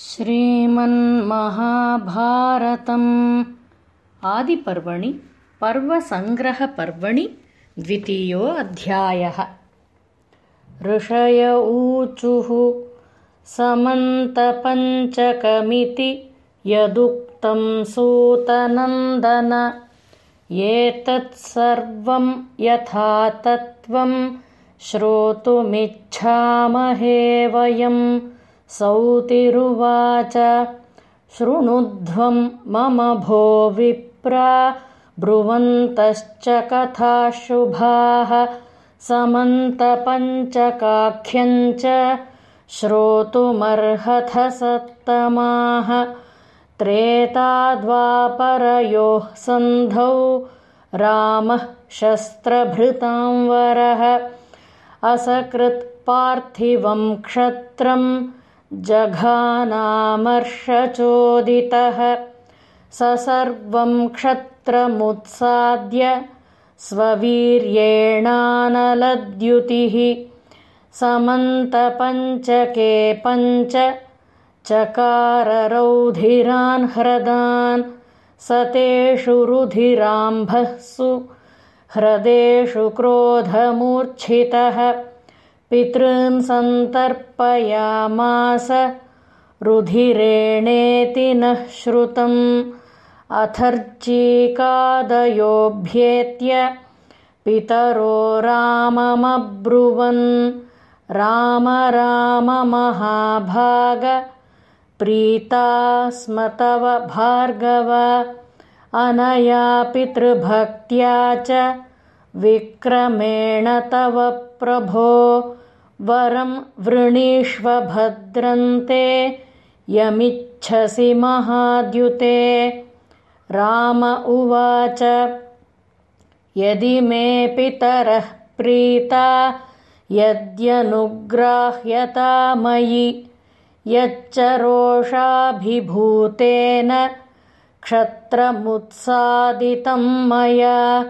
श्रीमन्महाभारतम्। आदिपर्वणि पर्वसङ्ग्रहपर्वणि द्वितीयो अध्यायः ऋषय ऊचुः समन्तपञ्चकमिति यदुक्तं सूतनन्दन। एतत्सर्वं यथा तत्त्वं श्रोतुमिच्छामहे वयम् सौतिरुवाच। शृणुध्वं मम भो विप्रा ब्रुवन्तश्च कथाशुभाः समन्तपञ्चकाख्यञ्च श्रोतुमर्हथ सत्तमाः त्रेताद्वापरयोः सन्धौ रामः शस्त्रभृतांवरः असकृत्पार्थिवं क्षत्रम् जघानामर्षचोदितः। स सर्वं क्षत्रमुत्साद्य स्ववीर्येणानलद्युतिः। समन्तपञ्चके पञ्च चकाररौधिरान् ह्रदान्। स तेषु रुधिराम्भःसु ह्रदेषु क्रोधमूर्च्छितः पितॄन् सन्तर्पयामास रुधिरेणेति नः श्रुतम्। अथर्चीकादयोऽभ्येत्य पितरो राममब्रुवन्। राम राम महाभाग प्रीता स्म तव भार्गव अनया पितृभक्त्या च विक्रमेण तव प्रभो। वरं वृणीष्वभद्रन्ते यमिच्छसि महाद्युते। राम उवाच यदि मे पितरः प्रीता यद्यनुग्राह्यता मयि यच्च रोषाभिभूतेन क्षत्रमुत्सादितं मया